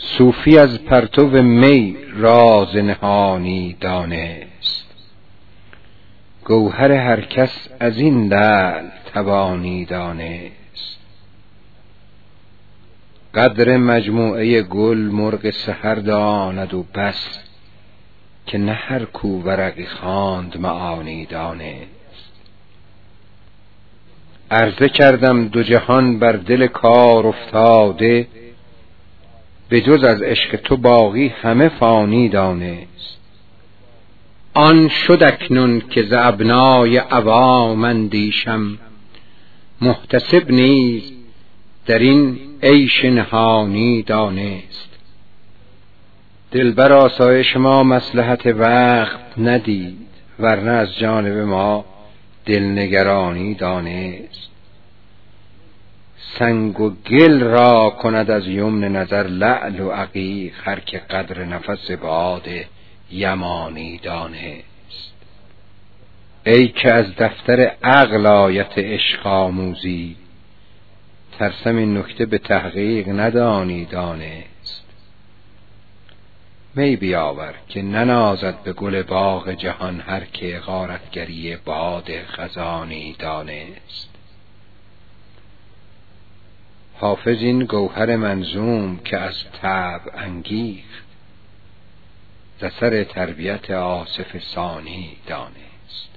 صوفی از پرتو می راز نهانی دانست. گوهر هر کس از این دل توانی دانست. قدر مجموعه گل مرغ سحر داند و بس که نه هر کو ورقی خواند معانی دانست. عرضه کردم دو جهان بر دل کار افتاده به جز از عشق تو باقی همه فانی دانست. آن شد اکنون که ز ابنای عوام اندیشم. محتسب نیز در این عیش نهانی دانست. دلبر آسایش ما مصلحت وقت ندید ورنه از جانب ما دلنگرانی دانست. سنگ و گل را کند از یمن نظر لعل و عقیق هر که قدر نفس باد یمانی دانست. ای که از دفتر عقل آیت عشق آموزی ترسم این نکته به تحقیق ندانی دانست. می بیاور که ننازد به گل باغ جهان هر که غارتگری باد خزانی دانست. حافظ این گوهر منظوم که از طبع انگیخت. ز سر تربیت آصف ثانی دانست.